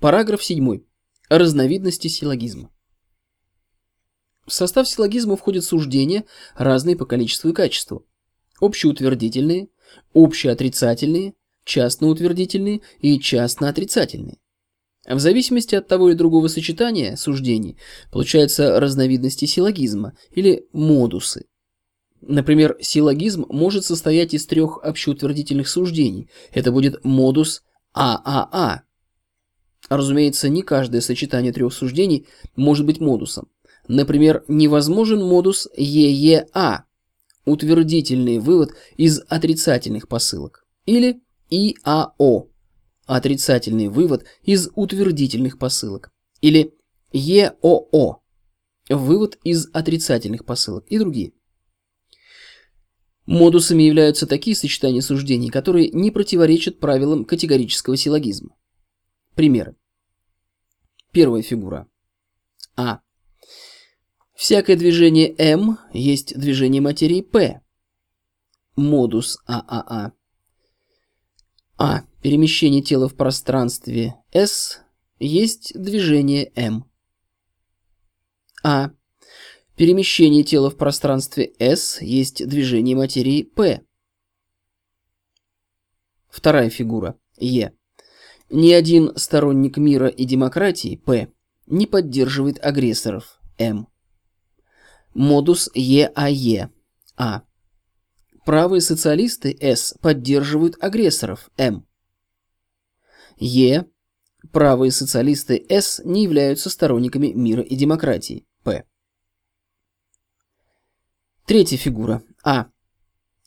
Параграф 7. Разновидности силлогизма. В состав силлогизма входят суждения, разные по количеству и качеству. Общеутвердительные, общеотрицательные, частноутвердительные и частноотрицательные. В зависимости от того или другого сочетания суждений получаются разновидности силлогизма или модусы. Например, силлогизм может состоять из трех общеутвердительных суждений. Это будет модус ААА. Разумеется, не каждое сочетание трех суждений может быть модусом. Например, невозможен модус ЕЕА – утвердительный вывод из отрицательных посылок. Или ИАО – отрицательный вывод из утвердительных посылок. Или ЕОО – вывод из отрицательных посылок и другие. Модусами являются такие сочетания суждений, которые не противоречат правилам категорического силлогизма. Примеры. Первая фигура. А. Всякое движение М есть движение материи П. Модус ААА. А. Перемещение тела в пространстве S есть движение М. А. Перемещение тела в пространстве S есть движение материи P. Вторая фигура Е. Ни один сторонник мира и демократии П не поддерживает агрессоров М. Модус ЕАЕ А. Правые социалисты С поддерживают агрессоров М. Е. Правые социалисты С не являются сторонниками мира и демократии П. Третья фигура. А.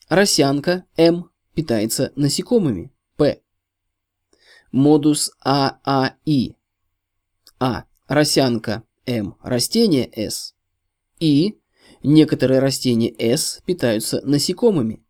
Росянка М питается насекомыми. П. Модус ААИ. А. Росянка М. Растение С. И. Некоторые растения С питаются насекомыми.